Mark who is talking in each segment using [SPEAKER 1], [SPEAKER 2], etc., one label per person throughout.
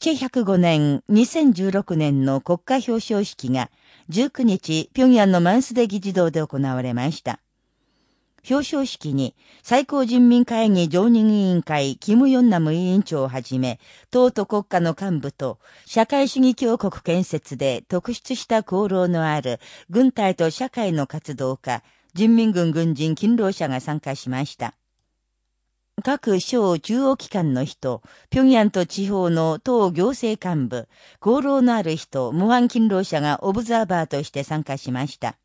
[SPEAKER 1] 7 0 5年2016年の国家表彰式が19日、平壌のマンスデ議事堂で行われました。表彰式に最高人民会議常任委員会キム・ヨンナム委員長をはじめ、党と国家の幹部と社会主義強国建設で特出した功労のある軍隊と社会の活動家、人民軍軍人勤労者が参加しました。各省中央機関の人、平壌と地方の党行政幹部、功労のある人、無反勤労者がオブザーバーとして参加しました。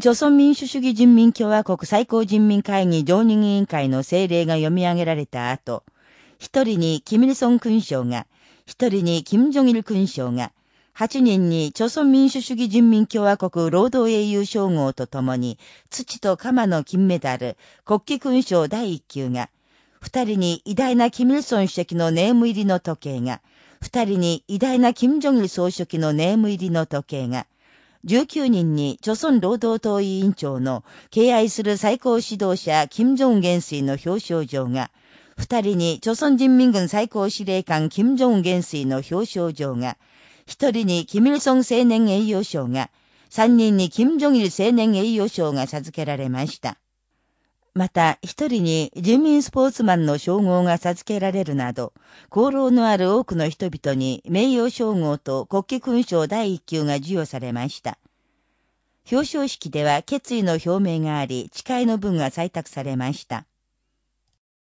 [SPEAKER 1] 朝鮮民主主義人民共和国最高人民会議常任委員会の政令が読み上げられた後、一人にキミルソン勲章が、一人にキム・ジョギル勲章が、8人に朝鮮民主主義人民共和国労働英雄称号とともに、土と鎌の金メダル、国旗勲章第1級が、2人に偉大なキム・イルソン主席のネーム入りの時計が、2人に偉大なキム・ジョギ総書記のネーム入りの時計が、19人に、朝鮮労働党委員長の敬愛する最高指導者、金正恩元帥の表彰状が、2人に、朝鮮人民軍最高司令官、金正恩元帥の表彰状が、一人にキミルソン青年栄誉賞が、三人にキム・ジョギル青年栄誉賞が授けられました。また、一人に人民スポーツマンの称号が授けられるなど、功労のある多くの人々に名誉称号と国旗勲章第一級が授与されました。表彰式では決意の表明があり、誓いの文が採択されました。